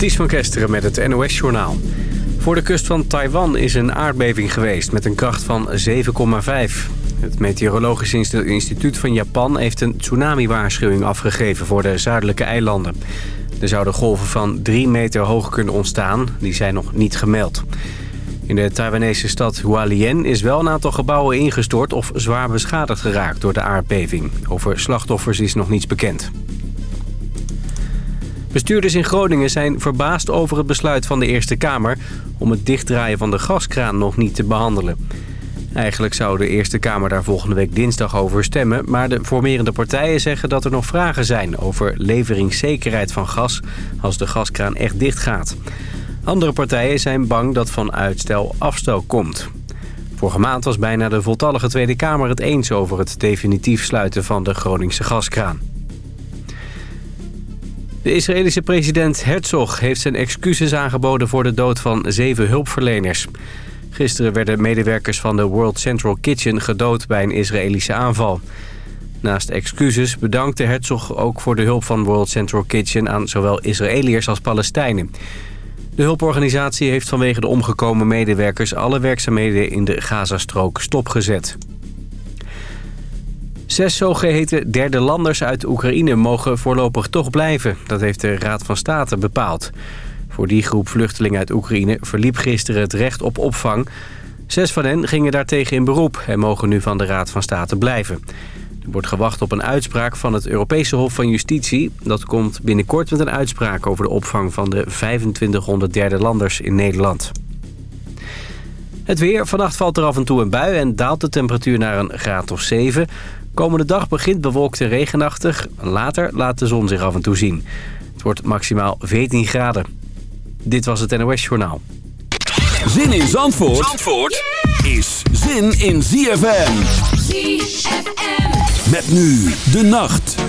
Ties van Kesteren met het NOS-journaal. Voor de kust van Taiwan is een aardbeving geweest met een kracht van 7,5. Het Meteorologisch Instituut van Japan heeft een tsunami-waarschuwing afgegeven voor de zuidelijke eilanden. Er zouden golven van 3 meter hoog kunnen ontstaan, die zijn nog niet gemeld. In de Taiwanese stad Hualien is wel een aantal gebouwen ingestort of zwaar beschadigd geraakt door de aardbeving. Over slachtoffers is nog niets bekend. Bestuurders in Groningen zijn verbaasd over het besluit van de Eerste Kamer... om het dichtdraaien van de gaskraan nog niet te behandelen. Eigenlijk zou de Eerste Kamer daar volgende week dinsdag over stemmen... maar de formerende partijen zeggen dat er nog vragen zijn... over leveringszekerheid van gas als de gaskraan echt dicht gaat. Andere partijen zijn bang dat van uitstel afstel komt. Vorige maand was bijna de voltallige Tweede Kamer het eens over het definitief sluiten van de Groningse gaskraan. De Israëlische president Herzog heeft zijn excuses aangeboden voor de dood van zeven hulpverleners. Gisteren werden medewerkers van de World Central Kitchen gedood bij een Israëlische aanval. Naast excuses bedankte Herzog ook voor de hulp van World Central Kitchen aan zowel Israëliërs als Palestijnen. De hulporganisatie heeft vanwege de omgekomen medewerkers alle werkzaamheden in de Gazastrook stopgezet. Zes zogeheten derde landers uit Oekraïne mogen voorlopig toch blijven. Dat heeft de Raad van State bepaald. Voor die groep vluchtelingen uit Oekraïne verliep gisteren het recht op opvang. Zes van hen gingen daartegen in beroep en mogen nu van de Raad van State blijven. Er wordt gewacht op een uitspraak van het Europese Hof van Justitie. Dat komt binnenkort met een uitspraak over de opvang van de 2500 derde landers in Nederland. Het weer. Vannacht valt er af en toe een bui en daalt de temperatuur naar een graad of 7. Komende dag begint bewolkt en regenachtig. Later laat de zon zich af en toe zien. Het wordt maximaal 14 graden. Dit was het NOS Journaal. Zin in Zandvoort, Zandvoort is zin in ZFM. ZFM. Met nu de nacht.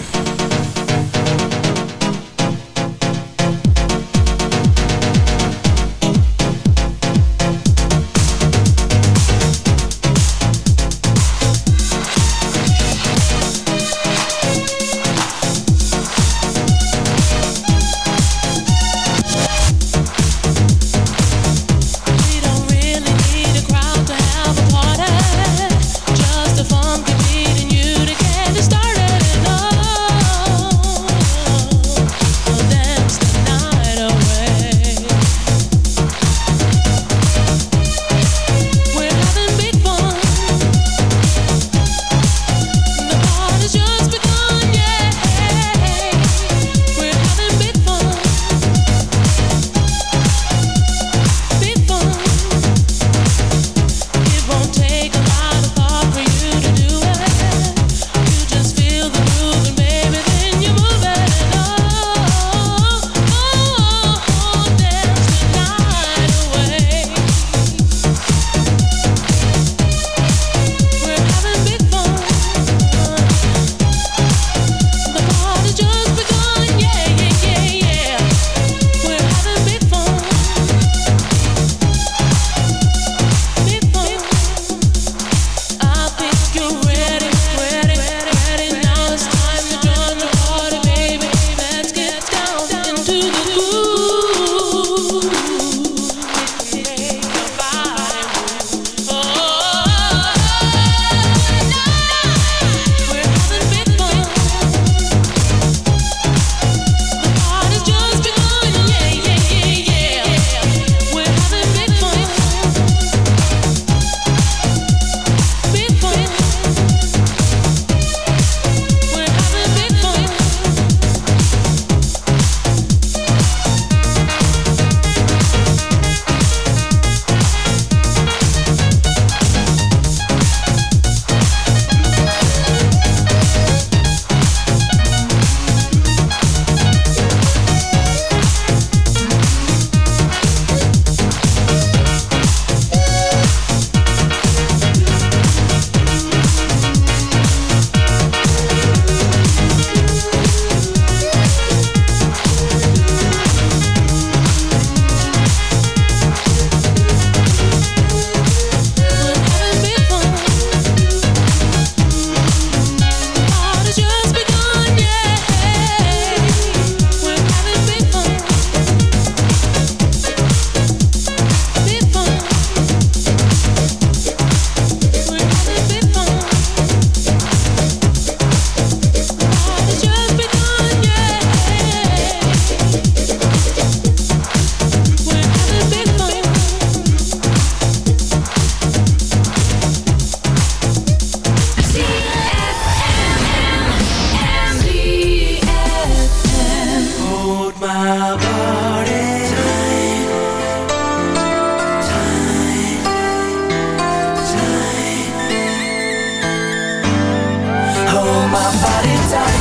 somebody died.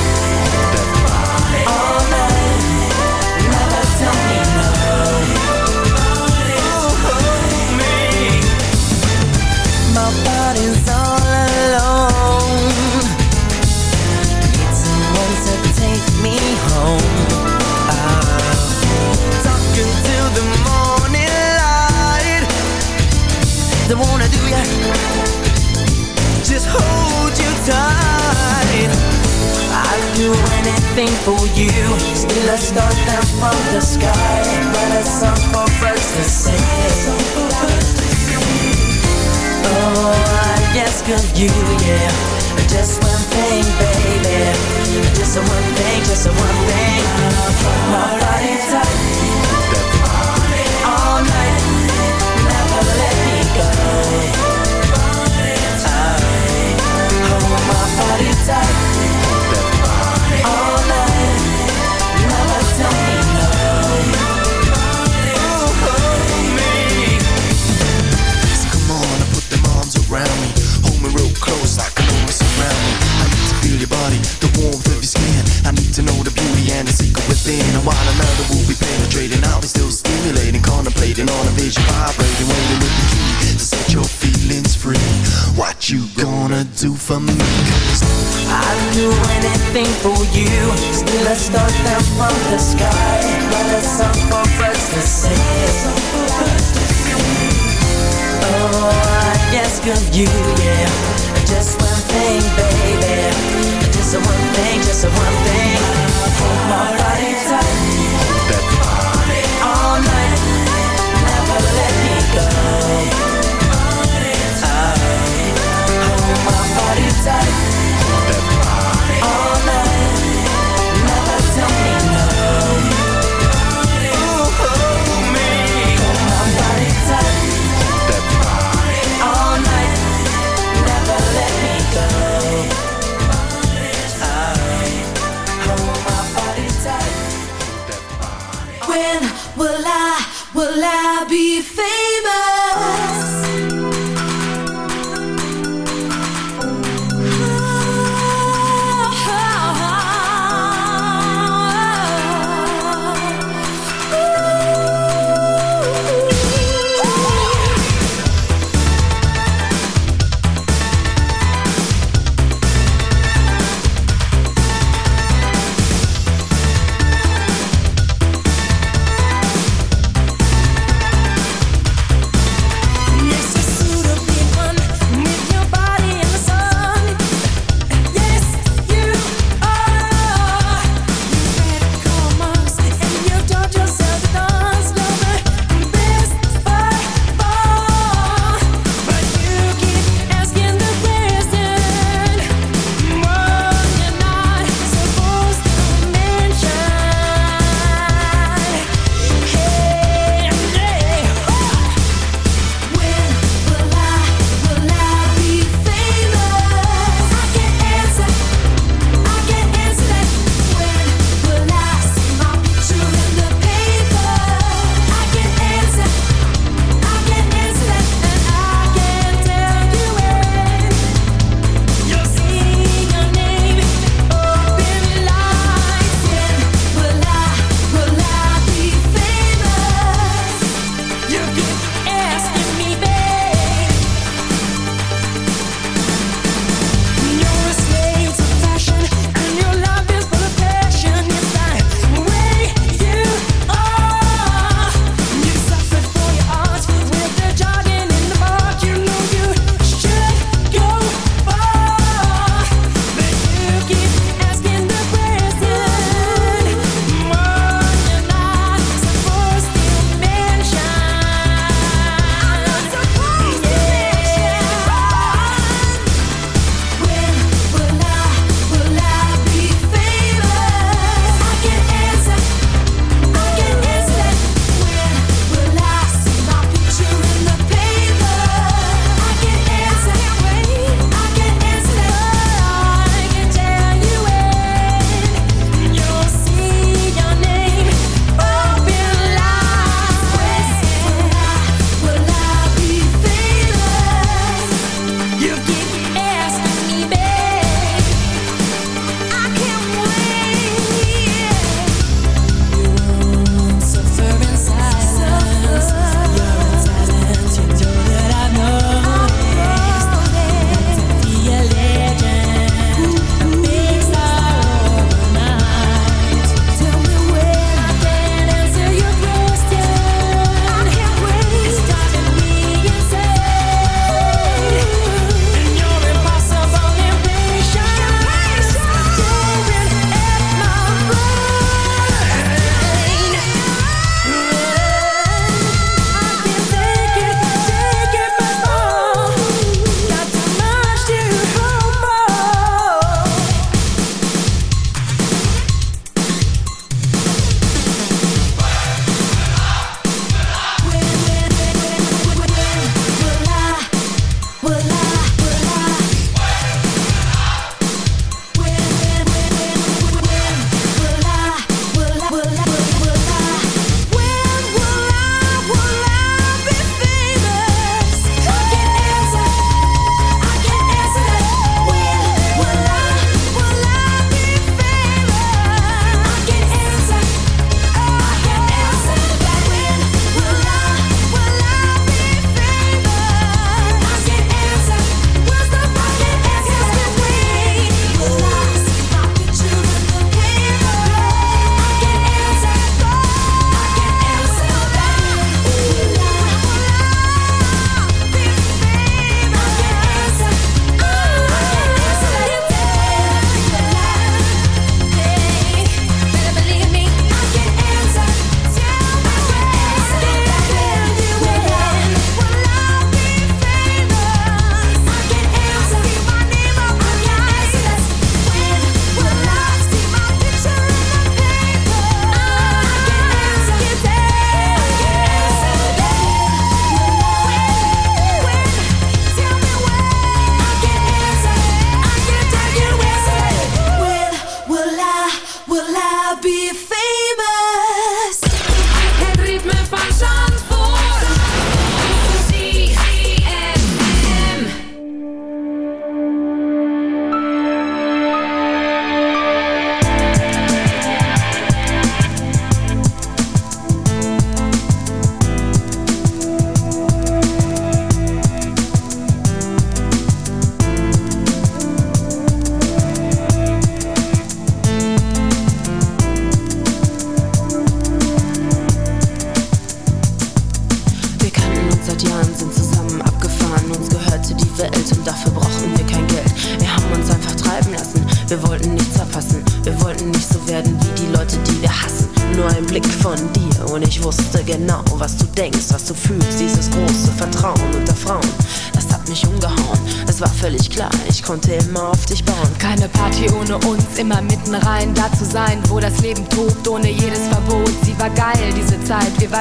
I wanna do ya. Just hold you tight. I'd do anything for you. Still I start down from the sky But a song for birds to sing Oh, I ask of you, yeah. Just one thing, baby. Just a one thing, just a one thing. My body's tight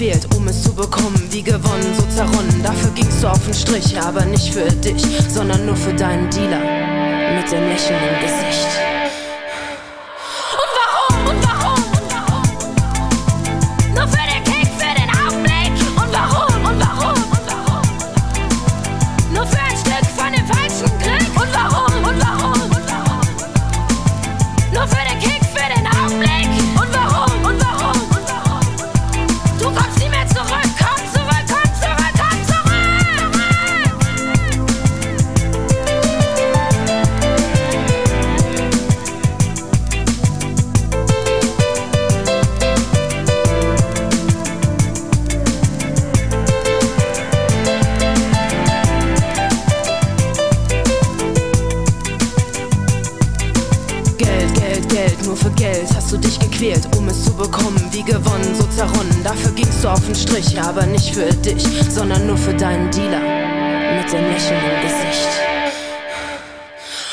gewählt, um es zu bekommen. Wie gewonnen, so zerronnen. Dafür gingst du auf den Strich, aber nicht für dich, sondern nur für deinen Dealer. Mit dem lächelnden im Gesicht. Strich, aber nicht für dich, sondern nur für deinen Dealer mit dem Lächeln im Gesicht.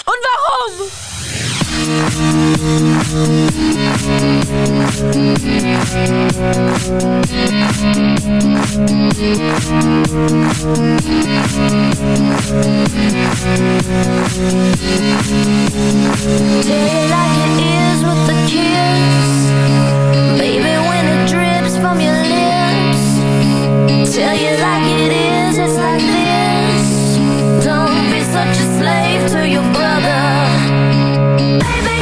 Und warum? Take your ears with the kiss Baby, when it drips from your lips Don't be such a slave to your brother. Baby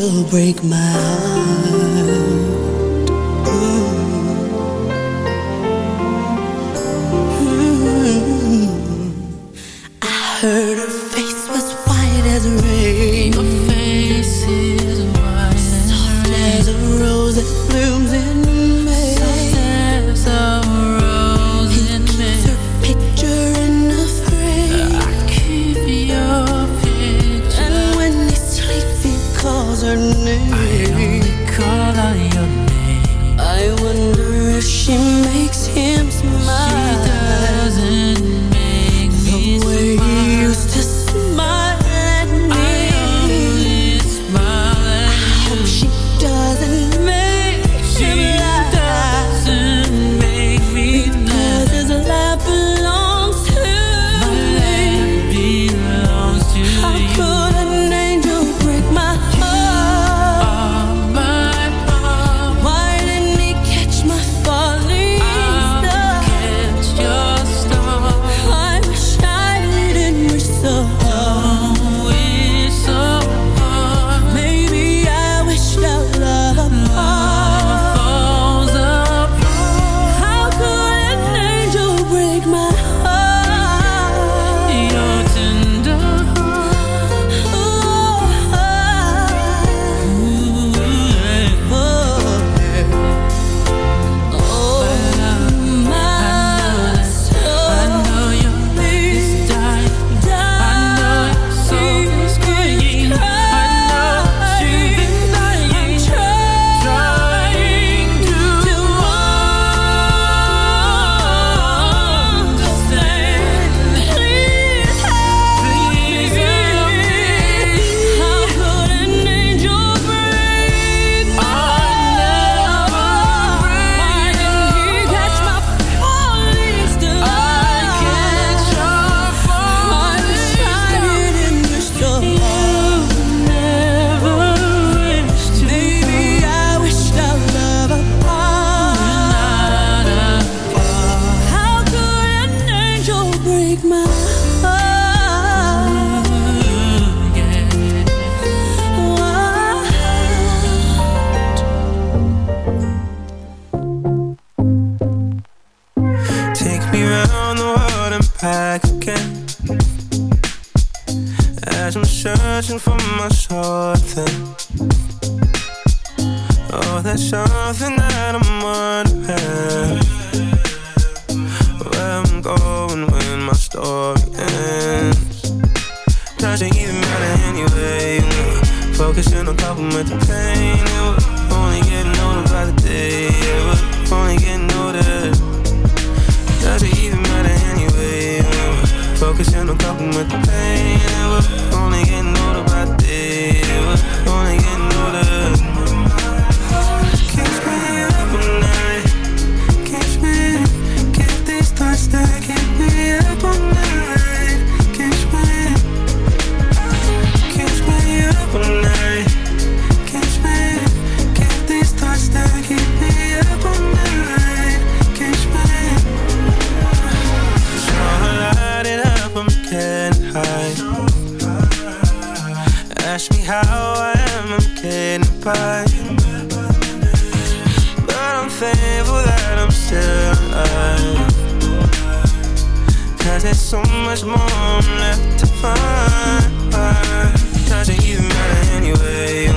will break my heart. ask me how I am, I'm getting by. But I'm thankful that I'm still alive. Cause there's so much more left to find. Doesn't even matter anyway.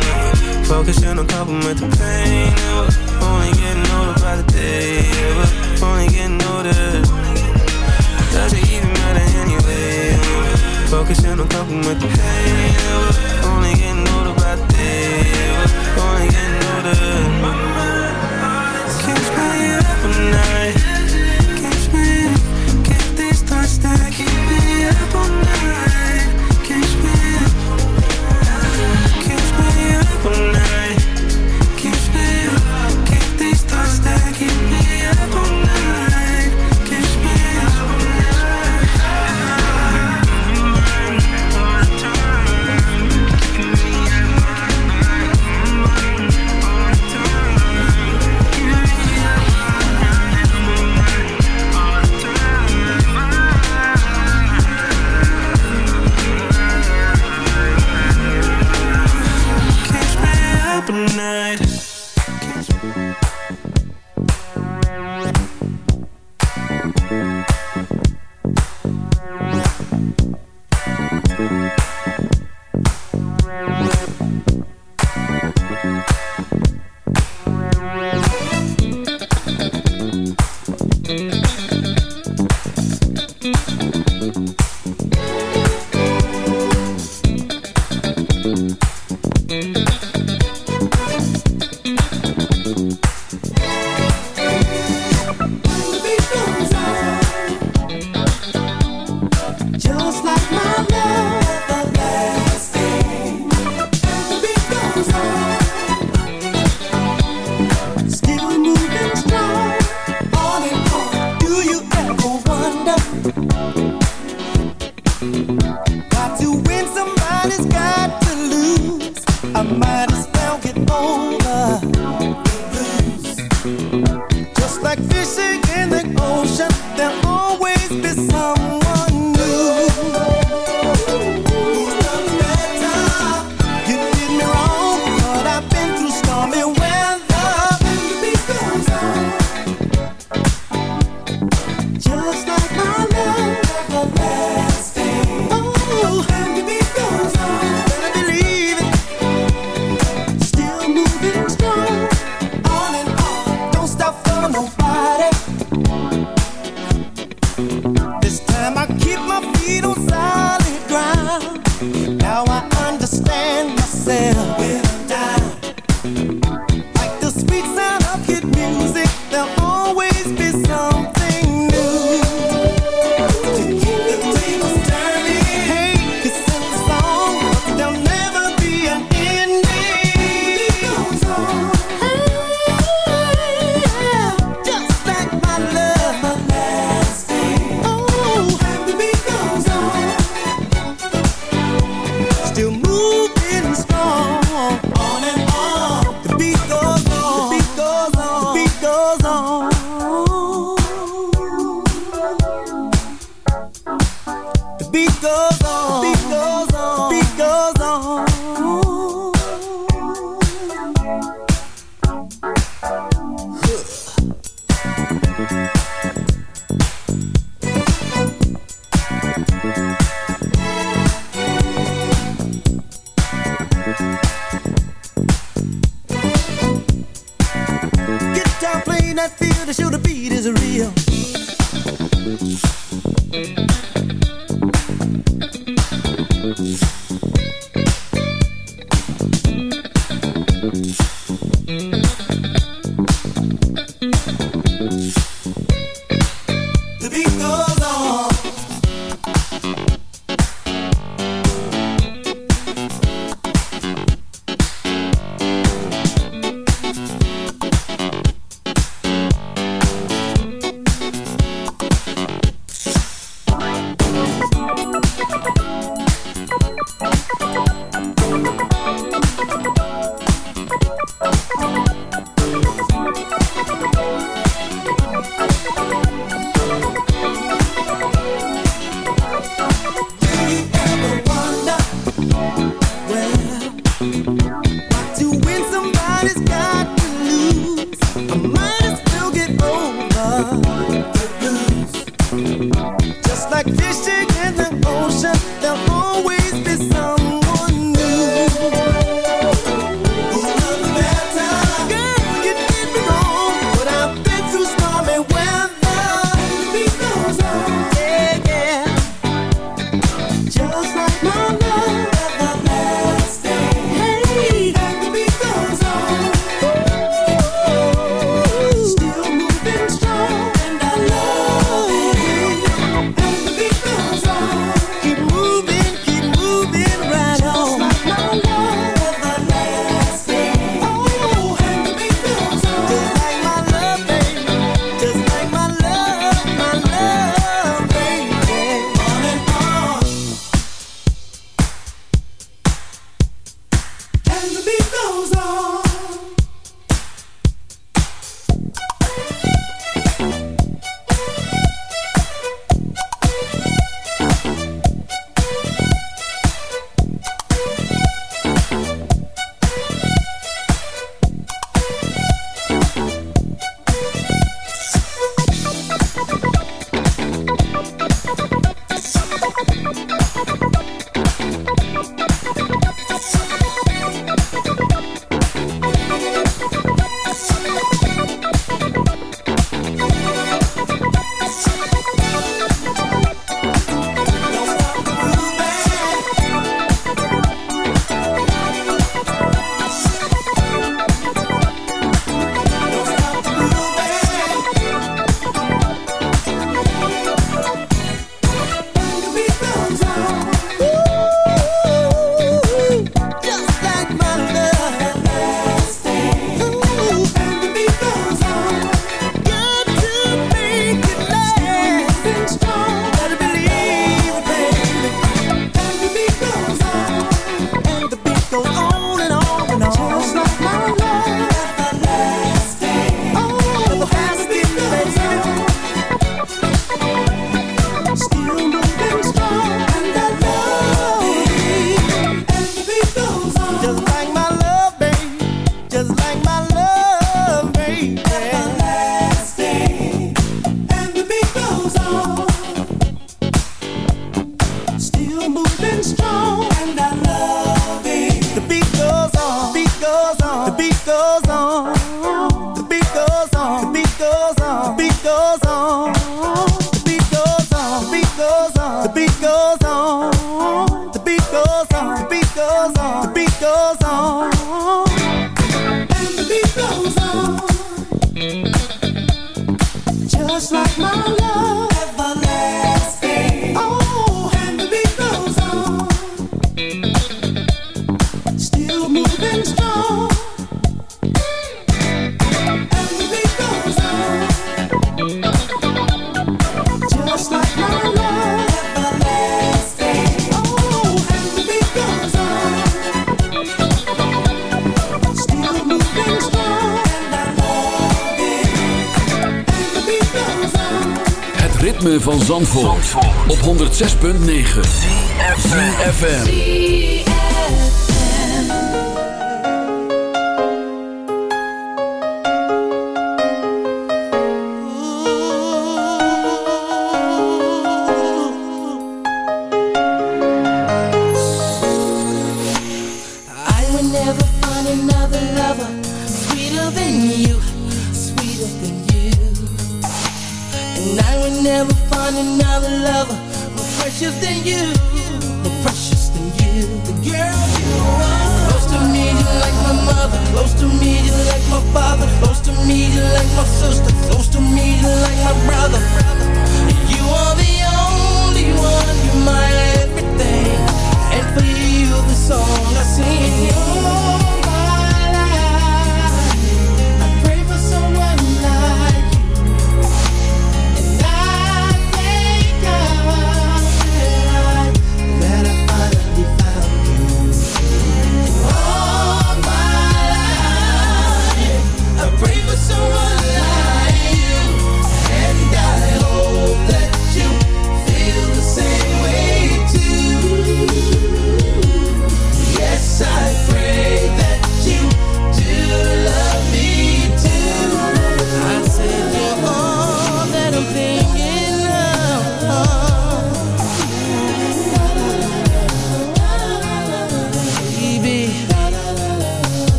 Focus on coping with the pain. Only getting older by the day. Only getting older. focus and I'm coping with the pain. Only getting older by the day. Only getting older. Keeps me up at night. Keeps me up these thoughts that keep me up all night.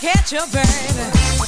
catch your baby.